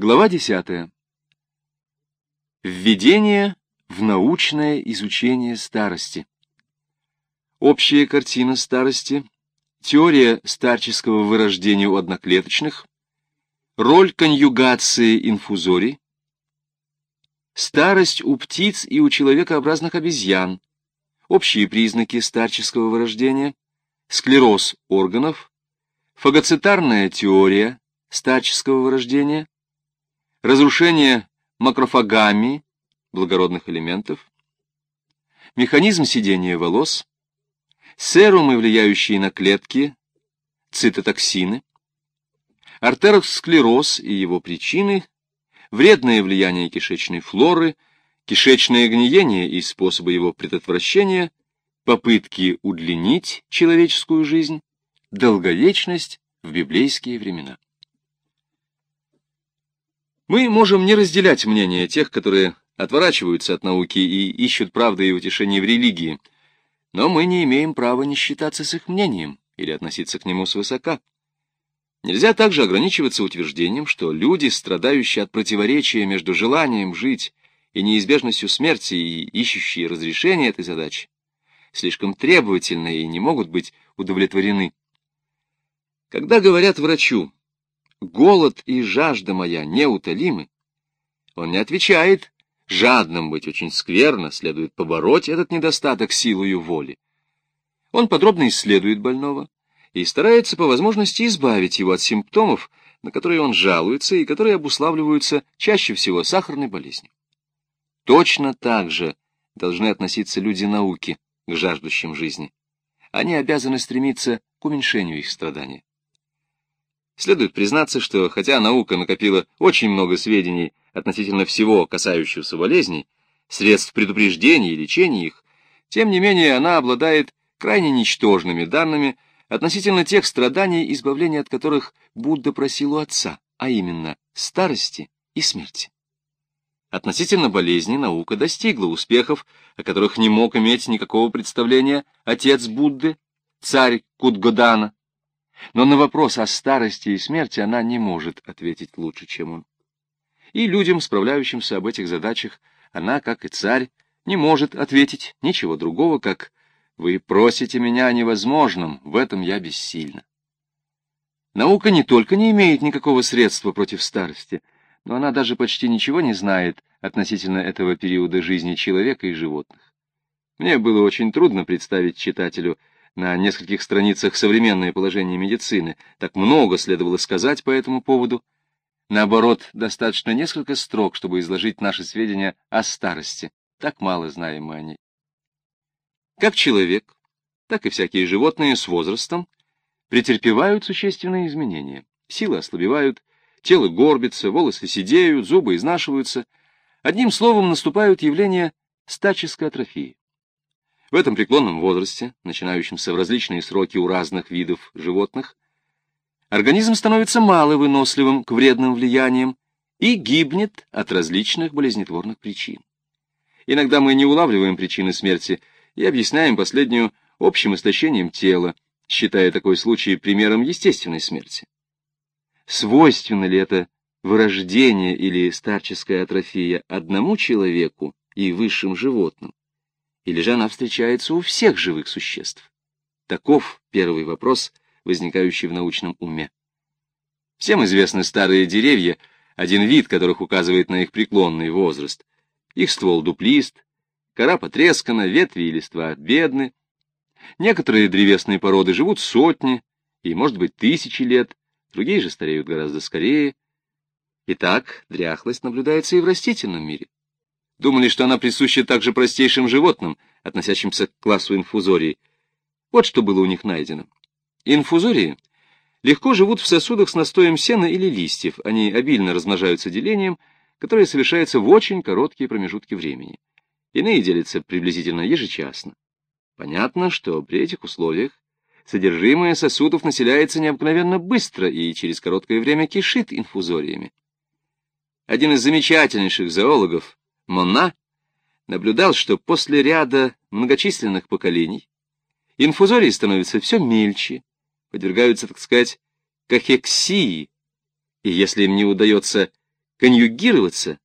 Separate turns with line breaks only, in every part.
Глава 10. Введение в научное изучение старости. Общая картина старости, теория старческого вырождения у одноклеточных, роль конъюгации инфузорий, старость у птиц и у человекообразных обезьян, общие признаки старческого вырождения, склероз органов, фагоцитарная теория старческого вырождения, разрушение макрофагами благородных элементов, механизм сидения волос, серумы, влияющие на клетки, цитотоксины, артеросклероз и его причины, вредное влияние кишечной флоры, кишечное гниение и способы его предотвращения, попытки удлинить человеческую жизнь, долговечность в библейские времена. Мы можем не разделять мнение тех, которые отворачиваются от науки и ищут правды и утешения в религии, но мы не имеем права не считаться с их мнением или относиться к нему свысока. Нельзя также ограничиваться утверждением, что люди, страдающие от противоречия между желанием жить и неизбежностью смерти и ищущие разрешения этой задачи, слишком требовательны и не могут быть удовлетворены. Когда говорят врачу, голод и жажда моя неутолимы, он не отвечает, жадным быть очень скверно, следует побороть этот недостаток силою воли. Он подробно исследует больного и старается по возможности избавить его от симптомов, на которые он жалуется и которые обуславливаются чаще всего сахарной болезнью. Точно так же должны относиться люди науки к жаждущим жизни. Они обязаны стремиться к уменьшению их страдания. Следует признаться, что хотя наука накопила очень много сведений относительно всего касающегося болезней, средств предупреждения и лечения их, тем не менее она обладает крайне ничтожными данными относительно тех страданий, избавления от которых Будда просил у отца, а именно старости и смерти. Относительно болезни наука достигла успехов, о которых не мог иметь никакого представления отец Будды, царь Кудгодана, но на вопрос о старости и смерти она не может ответить лучше, чем он. И людям, справляющимся об этих задачах, она, как и царь, не может ответить ничего другого, как «Вы просите меня о невозможном, в этом я бессильна». Наука не только не имеет никакого средства против старости, но она даже почти ничего не знает относительно этого периода жизни человека и животных. Мне было очень трудно представить читателю, на нескольких страницах современное положение медицины. Так много следовало сказать по этому поводу. Наоборот, достаточно несколько строк, чтобы изложить наши сведения о старости. Так мало знаем мы о ней. Как человек, так и всякие животные с возрастом претерпевают существенные изменения. Силы ослабевают, тело горбится, волосы сидеют, зубы изнашиваются. Одним словом, наступают явления стаческой атрофии. В этом преклонном возрасте, начинающемся в различные сроки у разных видов животных, организм становится маловыносливым к вредным влияниям и гибнет от различных болезнетворных причин. Иногда мы не улавливаем причины смерти и объясняем последнюю общим истощением тела, считая такой случай примером естественной смерти. Свойственно ли это вырождение или старческая атрофия одному человеку и высшим животным? Или же она встречается у всех живых существ? Таков первый вопрос, возникающий в научном уме. Всем известны старые деревья, один вид которых указывает на их преклонный возраст. Их ствол дуплист, кора потрескана, ветви и листва бедны. Некоторые древесные породы живут сотни и, может быть, тысячи лет, другие же стареют гораздо скорее. Итак, дряхлость наблюдается и в растительном мире думали, что она присуща также простейшим животным, относящимся к классу инфузории. Вот что было у них найдено. Инфузории легко живут в сосудах с настоем сена или листьев, они обильно размножаются делением, которое совершается в очень короткие промежутки времени. Иные делятся приблизительно ежечасно. Понятно, что при этих условиях содержимое сосудов населяется необыкновенно быстро и через короткое время кишит инфузориями. Один из замечательнейших зоологов, Монна наблюдал, что после ряда многочисленных поколений инфузории становятся все мельче, подвергаются, так сказать, кахексии, и если им не удается конъюгироваться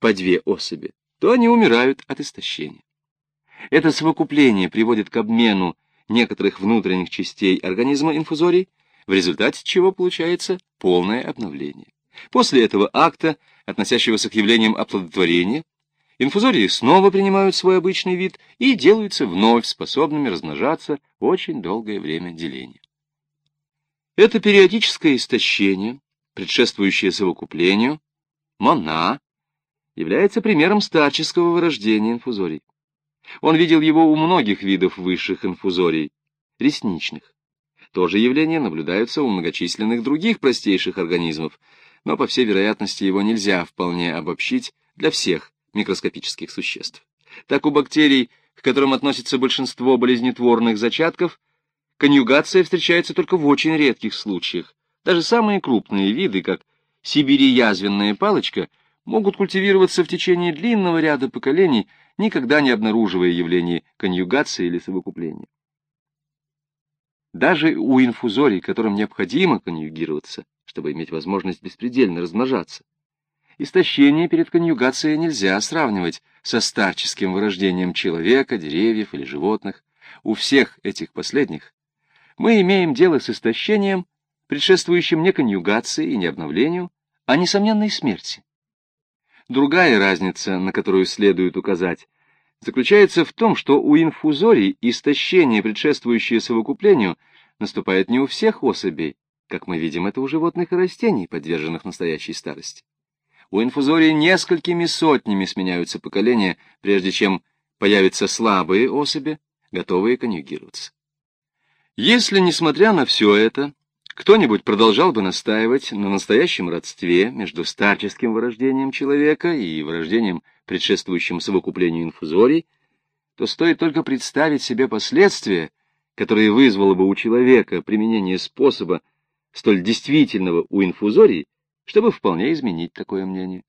по две особи, то они умирают от истощения. Это совокупление приводит к обмену некоторых внутренних частей организма инфузорий, в результате чего получается полное обновление. После этого акта, относящегося к явлениям оплодотворения, инфузории снова принимают свой обычный вид и делаются вновь способными размножаться очень долгое время деления. Это периодическое истощение, предшествующее совокуплению, мона, является примером старческого вырождения инфузорий. Он видел его у многих видов высших инфузорий, ресничных. То же явление наблюдается у многочисленных других простейших организмов, но, по всей вероятности, его нельзя вполне обобщить для всех микроскопических существ. Так у бактерий, к которым относится большинство болезнетворных зачатков, конъюгация встречается только в очень редких случаях. Даже самые крупные виды, как сибири-язвенная палочка, могут культивироваться в течение длинного ряда поколений, никогда не обнаруживая явлений конъюгации или совокупления. Даже у инфузорий, которым необходимо конъюгироваться, чтобы иметь возможность беспредельно размножаться, истощение перед конъюгацией нельзя сравнивать со старческим вырождением человека, деревьев или животных. У всех этих последних мы имеем дело с истощением, предшествующим не конъюгации и не обновлению, а несомненной смерти. Другая разница, на которую следует указать, заключается в том, что у инфузорий истощение, предшествующее совокуплению, наступает не у всех особей, как мы видим это у животных и растений, подверженных настоящей старости. У инфузорий несколькими сотнями сменяются поколения, прежде чем появятся слабые особи, готовые конъюгироваться. Если, несмотря на все это, кто-нибудь продолжал бы настаивать на настоящем родстве между старческим вырождением человека и вырождением, предшествующим совокуплению инфузорий, то стоит только представить себе последствия, которые вызвало бы у человека применение способа, столь действительного у инфузорий, чтобы вполне изменить такое мнение.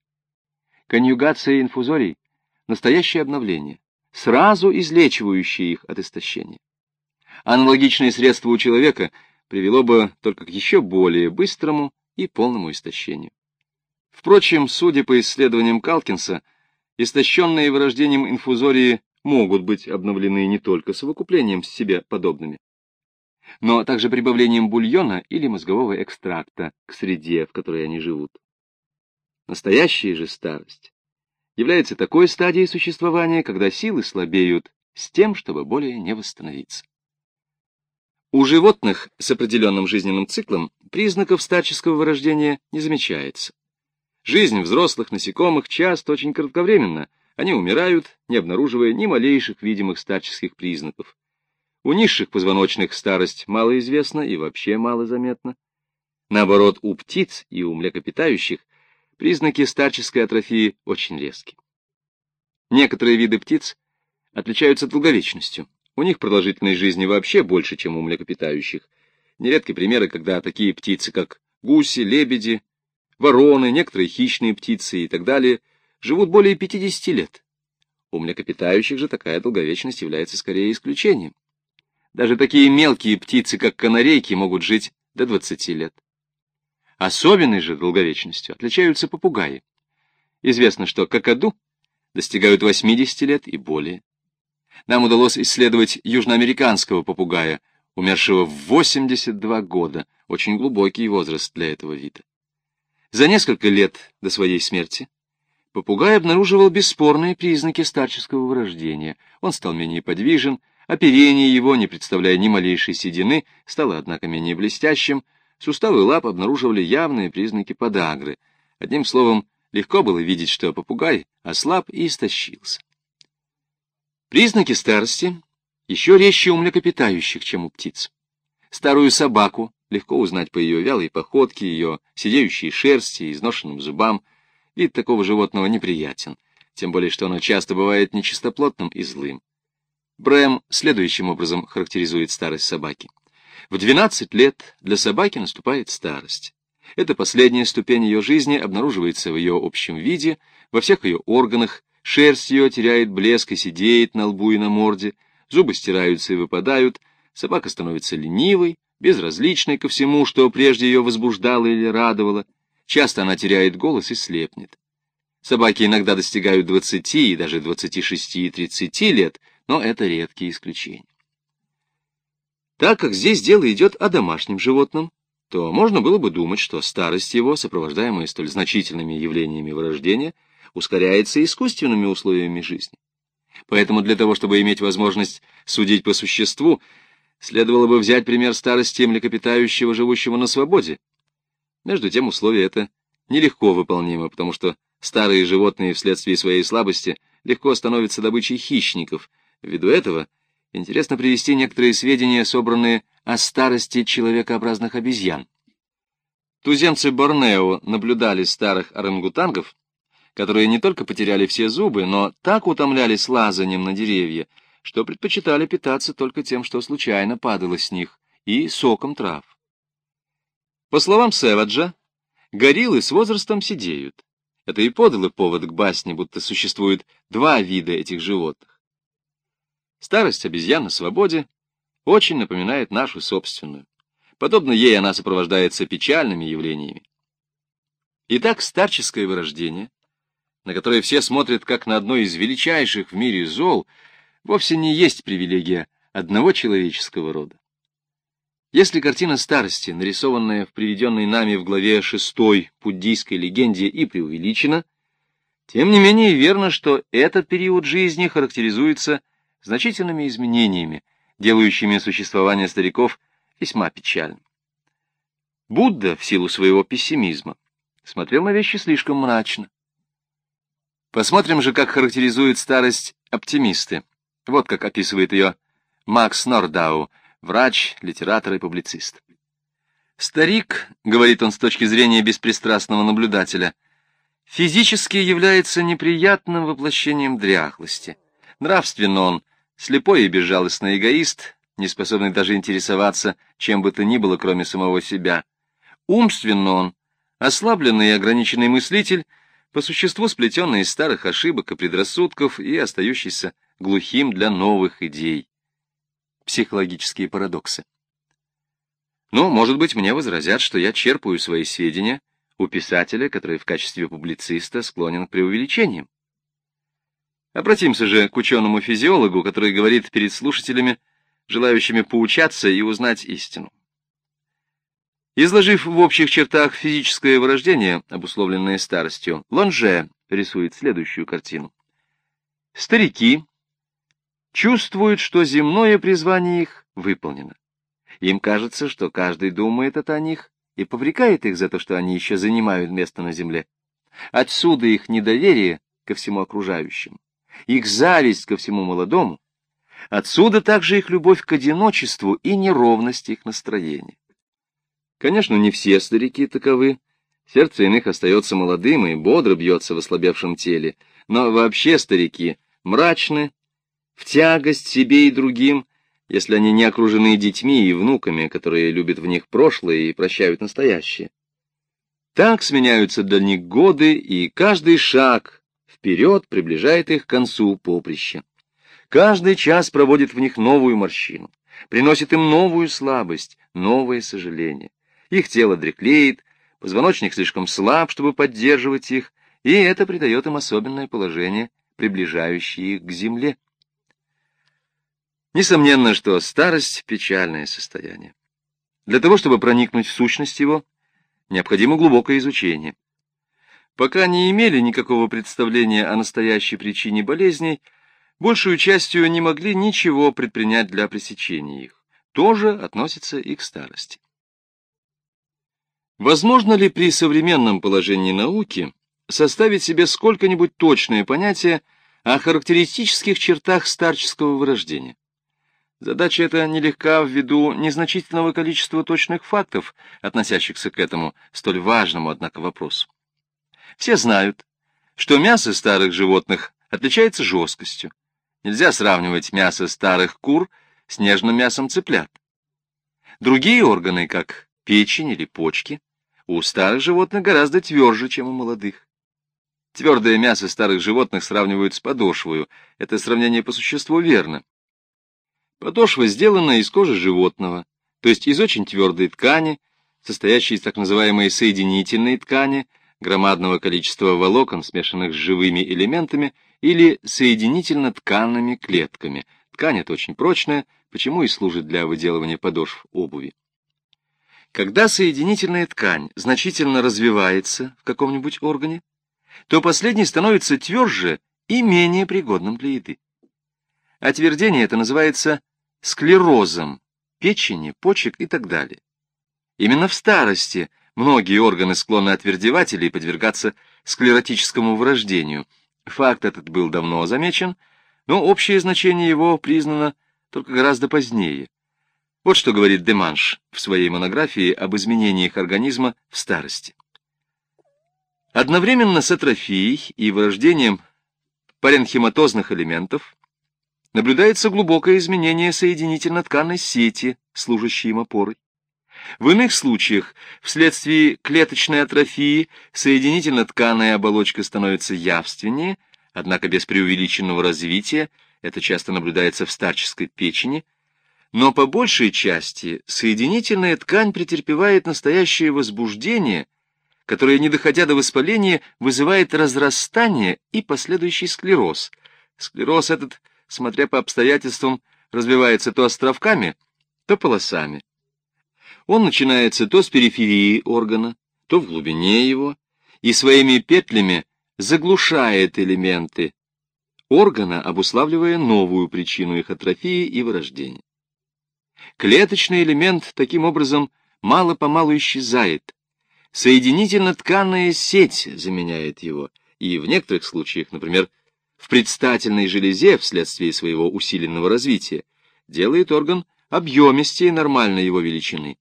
Конъюгация инфузорий — настоящее обновление, сразу излечивающее их от истощения. Аналогичные средства у человека — привело бы только к еще более быстрому и полному истощению. Впрочем, судя по исследованиям Калкинса, истощенные вырождением инфузории могут быть обновлены не только совокуплением с себе подобными, но также прибавлением бульона или мозгового экстракта к среде, в которой они живут. Настоящая же старость является такой стадией существования, когда силы слабеют с тем, чтобы более не восстановиться. У животных с определенным жизненным циклом признаков старческого вырождения не замечается. Жизнь взрослых насекомых часто очень кратковременна, они умирают, не обнаруживая ни малейших видимых старческих признаков. У низших позвоночных старость малоизвестна и вообще мало заметна. Наоборот, у птиц и у млекопитающих признаки старческой атрофии очень резки. Некоторые виды птиц отличаются долговечностью. У них продолжительность жизни вообще больше, чем у млекопитающих. Нередки примеры, когда такие птицы, как гуси, лебеди, вороны, некоторые хищные птицы и так далее, живут более 50 лет. У млекопитающих же такая долговечность является скорее исключением. Даже такие мелкие птицы, как канарейки, могут жить до 20 лет. Особенной же долговечностью отличаются попугаи. Известно, что какаду достигают 80 лет и более нам удалось исследовать южноамериканского попугая, умершего в 82 года, очень глубокий возраст для этого вида. За несколько лет до своей смерти попугай обнаруживал бесспорные признаки старческого вырождения. Он стал менее подвижен, оперение его, не представляя ни малейшей седины, стало, однако, менее блестящим, суставы лап обнаруживали явные признаки подагры. Одним словом, легко было видеть, что попугай ослаб и истощился. Признаки старости еще резче у млекопитающих, чем у птиц. Старую собаку легко узнать по ее вялой походке, ее сидеющей шерсти и изношенным зубам. Вид такого животного неприятен, тем более что оно часто бывает нечистоплотным и злым. Брэм следующим образом характеризует старость собаки. В 12 лет для собаки наступает старость. Это последняя ступень ее жизни обнаруживается в ее общем виде, во всех ее органах, Шерсть ее теряет блеск и сидеет на лбу и на морде, зубы стираются и выпадают, собака становится ленивой, безразличной ко всему, что прежде ее возбуждало или радовало, Часто она теряет голос и слепнет. Собаки иногда достигают 20 и даже 26 и 30 лет, но это редкие исключения. Так как здесь дело идет о домашнем животном, то можно было бы думать, что старость его, сопровождаемая столь значительными явлениями вырождения, ускоряется искусственными условиями жизни. Поэтому для того, чтобы иметь возможность судить по существу, следовало бы взять пример старости млекопитающего, живущего на свободе. Между тем условие это нелегко выполнимо, потому что старые животные вследствие своей слабости легко становятся добычей хищников. Ввиду этого интересно привести некоторые сведения, собранные о старости человекообразных обезьян. Туземцы Борнео наблюдали старых орангутангов, которые не только потеряли все зубы, но так утомлялись лазанием на деревья, что предпочитали питаться только тем, что случайно падало с них, и соком трав. По словам Севаджа, гориллы с возрастом сидеют. Это и подало повод к басне, будто существует два вида этих животных. Старость обезьян на свободе очень напоминает нашу собственную. Подобно ей она сопровождается печальными явлениями. Итак, старческое вырождение, на которое все смотрят как на одно из величайших в мире зол, вовсе не есть привилегия одного человеческого рода. Если картина старости, нарисованная в приведенной нами в главе шестой буддийской легенде, и преувеличена, тем не менее верно, что этот период жизни характеризуется значительными изменениями, делающими существование стариков весьма печальным. Будда, в силу своего пессимизма, смотрел на вещи слишком мрачно. Посмотрим же, как характеризуют старость оптимисты. Вот как описывает ее Макс Нордау, врач, литератор и публицист. «Старик, — говорит он с точки зрения беспристрастного наблюдателя, — физически является неприятным воплощением дряхлости. Нравственно он Слепой и безжалостный эгоист, не способный даже интересоваться чем бы то ни было, кроме самого себя. Умственно он, ослабленный и ограниченный мыслитель, по существу сплетенный из старых ошибок и предрассудков и остающийся глухим для новых идей. Психологические парадоксы. Ну, может быть, мне возразят, что я черпаю свои сведения у писателя, который в качестве публициста склонен к преувеличениям. Обратимся же к ученому-физиологу, который говорит перед слушателями, желающими поучаться и узнать истину. Изложив в общих чертах физическое вырождение, обусловленное старостью, Лонже рисует следующую картину. Старики чувствуют, что земное призвание их выполнено. Им кажется, что каждый думает это о них и поврекает их за то, что они еще занимают место на земле. Отсюда их недоверие ко всему окружающему их зависть ко всему молодому, отсюда также их любовь к одиночеству и неровность их настроения. Конечно, не все старики таковы, сердце иных остается молодым и бодро бьется в ослабевшем теле, но вообще старики мрачны, в тягость себе и другим, если они не окружены детьми и внуками, которые любят в них прошлое и прощают настоящее. Так сменяются для них годы, и каждый шаг, вперед приближает их к концу поприща. Каждый час проводит в них новую морщину, приносит им новую слабость, новое сожаление. Их тело дреклеет, позвоночник слишком слаб, чтобы поддерживать их, и это придает им особенное положение, приближающее их к земле. Несомненно, что старость — печальное состояние. Для того, чтобы проникнуть в сущность его, необходимо глубокое изучение пока не имели никакого представления о настоящей причине болезней, большую частью не могли ничего предпринять для пресечения их. Тоже относится и к старости. Возможно ли при современном положении науки составить себе сколько-нибудь точное понятие о характеристических чертах старческого вырождения? Задача эта нелегка ввиду незначительного количества точных фактов, относящихся к этому столь важному, однако, вопросу. Все знают, что мясо старых животных отличается жесткостью. Нельзя сравнивать мясо старых кур с нежным мясом цыплят. Другие органы, как печень или почки, у старых животных гораздо тверже, чем у молодых. Твердое мясо старых животных сравнивают с подошвою. Это сравнение по существу верно. Подошва сделана из кожи животного, то есть из очень твердой ткани, состоящий из так называемой соединительной ткани, громадного количества волокон, смешанных с живыми элементами, или соединительно-тканными клетками. Ткань эта очень прочная, почему и служит для выделывания подошв обуви. Когда соединительная ткань значительно развивается в каком-нибудь органе, то последний становится тверже и менее пригодным для еды. Отвердение это называется склерозом печени, почек и так далее. Именно в старости многие органы склонны отвердевать или подвергаться склеротическому вырождению. Факт этот был давно замечен, но общее значение его признано только гораздо позднее. Вот что говорит Деманш в своей монографии об изменениях организма в старости. Одновременно с атрофией и вырождением паренхематозных элементов наблюдается глубокое изменение соединительно-тканной сети, служащей им опорой. В иных случаях, вследствие клеточной атрофии, соединительно-тканная оболочка становится явственнее, однако без преувеличенного развития, это часто наблюдается в старческой печени, но по большей части соединительная ткань претерпевает настоящее возбуждение, которое, не доходя до воспаления, вызывает разрастание и последующий склероз. Склероз этот, смотря по обстоятельствам, развивается то островками, то полосами. Он начинается то с периферии органа, то в глубине его, и своими петлями заглушает элементы органа, обуславливая новую причину их атрофии и вырождения. Клеточный элемент таким образом мало-помалу исчезает. Соединительно-тканная сеть заменяет его, и в некоторых случаях, например, в предстательной железе вследствие своего усиленного развития, делает орган объемистее нормальной его величины.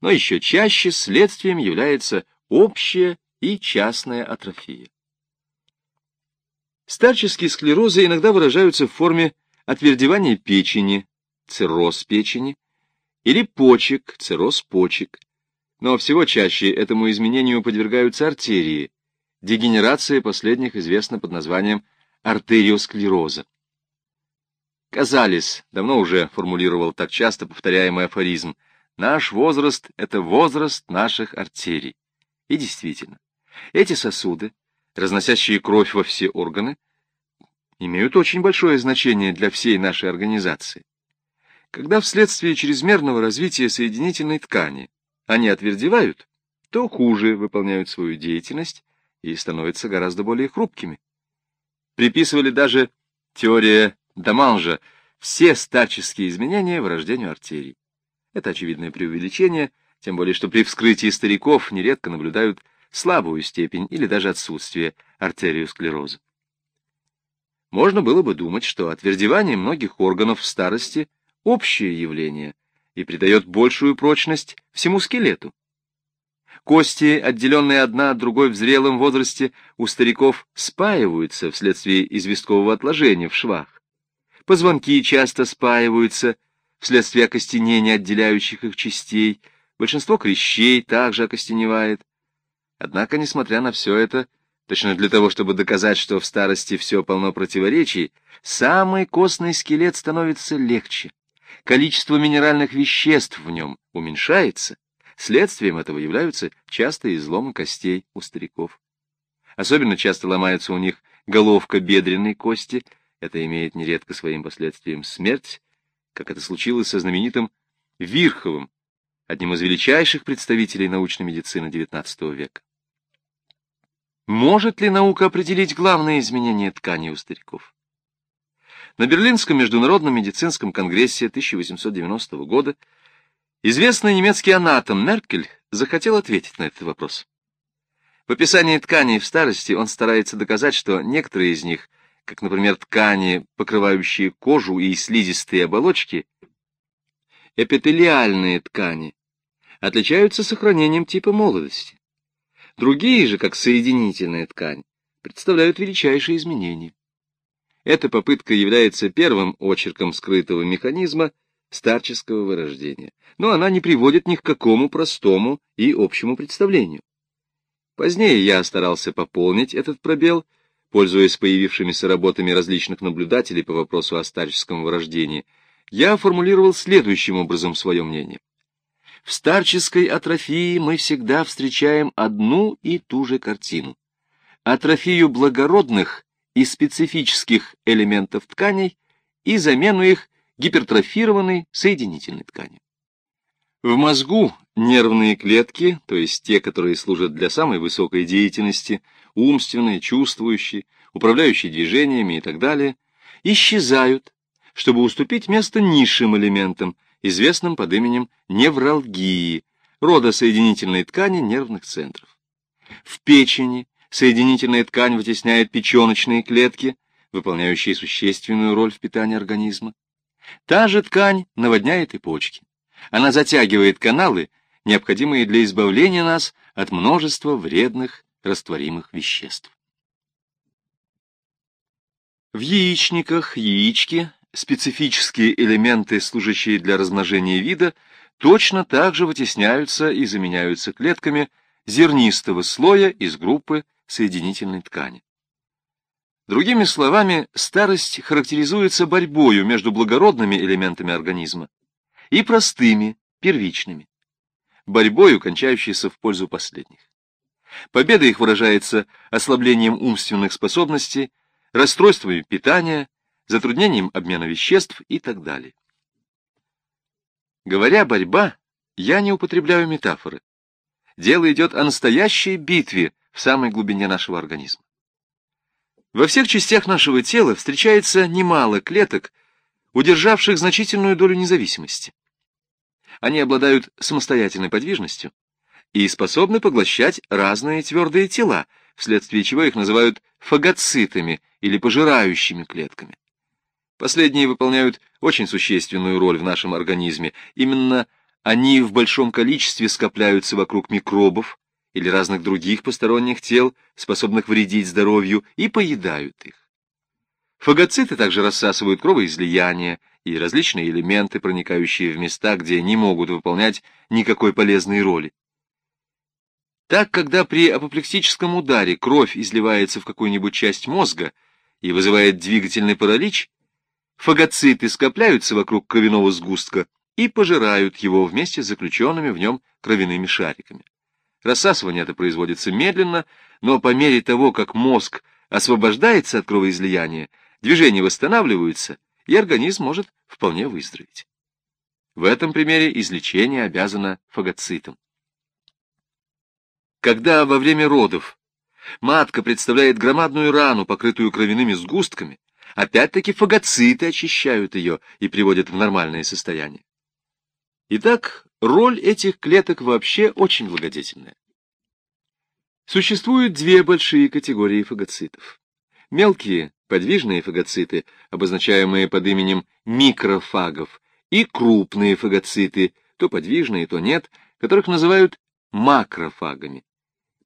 Но еще чаще следствием является общая и частная атрофия. Старческие склерозы иногда выражаются в форме отвердевания печени, цирроз печени, или почек, цирроз почек. Но всего чаще этому изменению подвергаются артерии. Дегенерация последних известна под названием артериосклероза. Казалис давно уже формулировал так часто повторяемый афоризм «Наш возраст — это возраст наших артерий». И действительно, эти сосуды, разносящие кровь во все органы, имеют очень большое значение для всей нашей организации. Когда вследствие чрезмерного развития соединительной ткани они отвердевают, то хуже выполняют свою деятельность и становятся гораздо более хрупкими. Приписывали даже теория Даманжа все старческие изменения вырождению артерий. Это очевидное преувеличение, тем более что при вскрытии стариков нередко наблюдают слабую степень или даже отсутствие артериосклероза. Можно было бы думать, что отвердевание многих органов в старости общее явление и придает большую прочность всему скелету. Кости, отделенные одна от другой в зрелом возрасте, у стариков спаиваются вследствие известкового отложения в швах. Позвонки часто спаиваются вследствие окостенения отделяющих их частей, большинство клещей также окостеневает. Однако, несмотря на все это, точно для того, чтобы доказать, что в старости все полно противоречий, самый костный скелет становится легче количество минеральных веществ в нем уменьшается, следствием этого являются частые изломы костей у стариков. Особенно часто ломается у них головка бедренной кости, это имеет нередко своим последствием смерть, как это случилось со знаменитым Вирховым, одним из величайших представителей научной медицины XIX века. Может ли наука определить главные изменения ткани у стариков? На Берлинском международном медицинском конгрессе 1890 года известный немецкий анатом Меркель захотел ответить на этот вопрос. В описании тканей в старости он старается доказать, что некоторые из них, как, например, ткани, покрывающие кожу и слизистые оболочки, эпителиальные ткани, отличаются сохранением типа молодости. Другие же, как соединительная ткань, представляют величайшие изменения. Эта попытка является первым очерком скрытого механизма старческого вырождения, но она не приводит ни к какому простому и общему представлению. Позднее я старался пополнить этот пробел, пользуясь появившимися работами различных наблюдателей по вопросу о старческом вырождении, я формулировал следующим образом свое мнение. В старческой атрофии мы всегда встречаем одну и ту же картину. Атрофию благородных и специфических элементов тканей и замену их гипертрофированной соединительной тканью. В мозгу нервные клетки, то есть те, которые служат для самой высокой деятельности, умственной, чувствующей, управляющей движениями и так далее, исчезают, чтобы уступить место низшим элементам, известным под именем невралгии, рода соединительной ткани нервных центров. В печени соединительная ткань вытесняет печеночные клетки, выполняющие существенную роль в питании организма. Та же ткань наводняет и почки. Она затягивает каналы, необходимые для избавления нас от множества вредных растворимых веществ. В яичниках яички специфические элементы, служащие для размножения вида, точно так же вытесняются и заменяются клетками зернистого слоя из группы соединительной ткани. Другими словами, старость характеризуется борьбою между благородными элементами организма и простыми, первичными, борьбою, кончающейся в пользу последних. Победа их выражается ослаблением умственных способностей, расстройствами питания, затруднением обмена веществ и так далее. Говоря «борьба», я не употребляю метафоры. Дело идет о настоящей битве в самой глубине нашего организма. Во всех частях нашего тела встречается немало клеток, удержавших значительную долю независимости. Они обладают самостоятельной подвижностью и способны поглощать разные твердые тела, вследствие чего их называют фагоцитами или пожирающими клетками. Последние выполняют очень существенную роль в нашем организме. Именно они в большом количестве скопляются вокруг микробов или разных других посторонних тел, способных вредить здоровью, и поедают их. Фагоциты также рассасывают кровоизлияние и различные элементы, проникающие в места, где не могут выполнять никакой полезной роли. Так, когда при апоплексическом ударе кровь изливается в какую-нибудь часть мозга и вызывает двигательный паралич, фагоциты скопляются вокруг кровяного сгустка и пожирают его вместе с заключенными в нем кровяными шариками. Рассасывание это производится медленно, но по мере того, как мозг освобождается от кровоизлияния, движения восстанавливаются, и организм может вполне выздороветь. В этом примере излечение обязано фагоцитам. Когда во время родов матка представляет громадную рану, покрытую кровяными сгустками, опять-таки фагоциты очищают ее и приводят в нормальное состояние. Итак, роль этих клеток вообще очень благодетельная. Существуют две большие категории фагоцитов. Мелкие подвижные фагоциты, обозначаемые под именем микрофагов, и крупные фагоциты, то подвижные, то нет, которых называют макрофагами.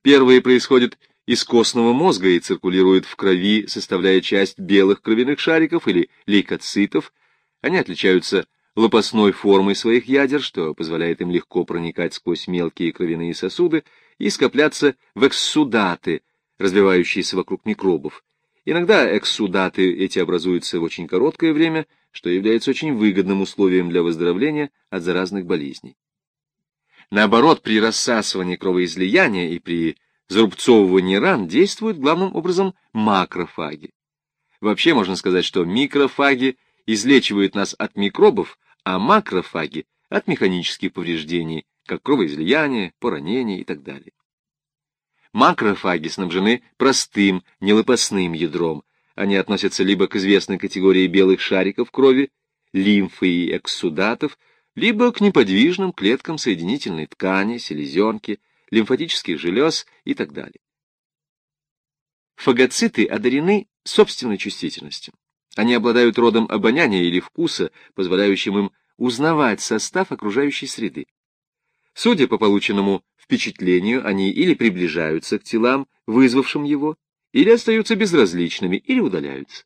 Первые происходят из костного мозга и циркулируют в крови, составляя часть белых кровяных шариков или лейкоцитов. Они отличаются лопастной формой своих ядер, что позволяет им легко проникать сквозь мелкие кровяные сосуды и скопляться в экссудаты, развивающиеся вокруг микробов. Иногда экссудаты эти образуются в очень короткое время, что является очень выгодным условием для выздоровления от заразных болезней. Наоборот, при рассасывании кровоизлияния и при зарубцовывании ран действуют главным образом макрофаги. Вообще можно сказать, что микрофаги излечивают нас от микробов, а макрофаги — от механических повреждений, как кровоизлияние, поранение и так далее. Макрофаги снабжены простым, нелопастным ядром. Они относятся либо к известной категории белых шариков крови, лимфы и экссудатов, либо к неподвижным клеткам соединительной ткани, селезенки, лимфатических желез и так далее. Фагоциты одарены собственной чувствительностью. Они обладают родом обоняния или вкуса, позволяющим им узнавать состав окружающей среды. Судя по полученному впечатлению, они или приближаются к телам, вызвавшим его, или остаются безразличными, или удаляются.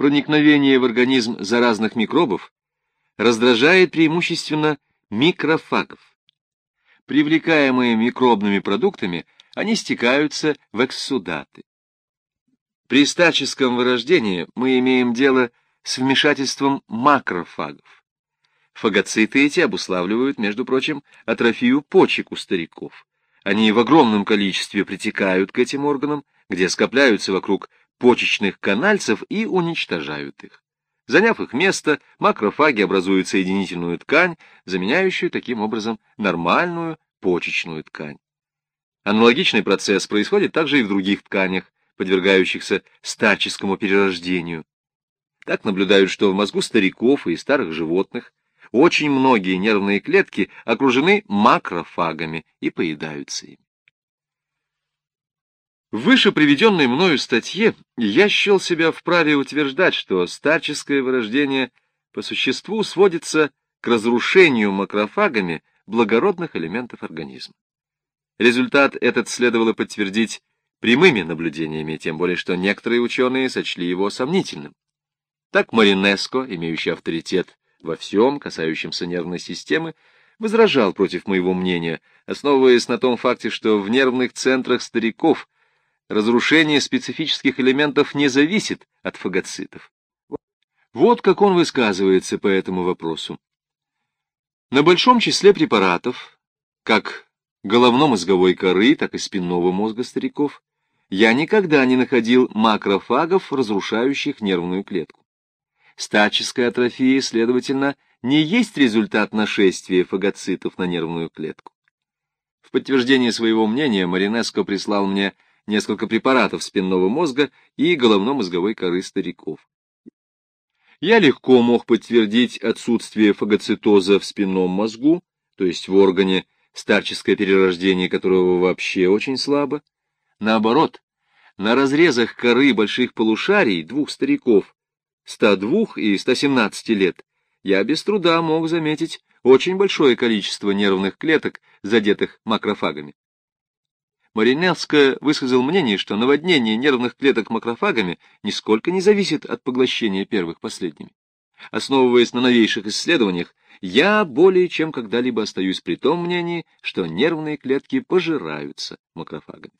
Проникновение в организм заразных микробов раздражает преимущественно микрофагов. Привлекаемые микробными продуктами, они стекаются в экссудаты. При стаческом вырождении мы имеем дело с вмешательством макрофагов. Фагоциты эти обуславливают, между прочим, атрофию почек у стариков. Они в огромном количестве притекают к этим органам, где скопляются вокруг почечных канальцев и уничтожают их. Заняв их место, макрофаги образуют соединительную ткань, заменяющую таким образом нормальную почечную ткань. Аналогичный процесс происходит также и в других тканях, подвергающихся старческому перерождению. Так наблюдают, что в мозгу стариков и старых животных очень многие нервные клетки окружены макрофагами и поедаются ими. В выше приведенной мною статье я счел себя вправе утверждать, что старческое вырождение по существу сводится к разрушению макрофагами благородных элементов организма. Результат этот следовало подтвердить прямыми наблюдениями, тем более что некоторые ученые сочли его сомнительным. Так Маринеско, имеющий авторитет во всем, касающемся нервной системы, возражал против моего мнения, основываясь на том факте, что в нервных центрах стариков – разрушение специфических элементов не зависит от фагоцитов. Вот как он высказывается по этому вопросу. На большом числе препаратов, как головно-мозговой коры, так и спинного мозга стариков, я никогда не находил макрофагов, разрушающих нервную клетку. Статическая атрофия, следовательно, не есть результат нашествия фагоцитов на нервную клетку. В подтверждение своего мнения Маринеско прислал мне несколько препаратов спинного мозга и головно-мозговой коры стариков. Я легко мог подтвердить отсутствие фагоцитоза в спинном мозгу, то есть в органе, старческое перерождение которого вообще очень слабо. Наоборот, на разрезах коры больших полушарий двух стариков, 102 и 117 лет, я без труда мог заметить очень большое количество нервных клеток, задетых макрофагами. Маринеско высказал мнение, что наводнение нервных клеток макрофагами нисколько не зависит от поглощения первых последними. Основываясь на новейших исследованиях, я более чем когда-либо остаюсь при том мнении, что нервные клетки пожираются макрофагами.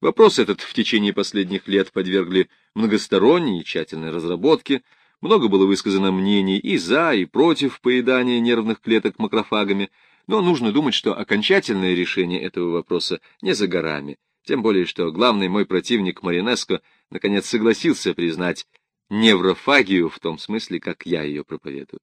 Вопрос этот в течение последних лет подвергли многосторонней и тщательной разработке, много было высказано мнений и за, и против поедания нервных клеток макрофагами, но нужно думать, что окончательное решение этого вопроса не за горами, тем более что главный мой противник Маринеско наконец согласился признать неврофагию в том смысле, как я ее проповедую.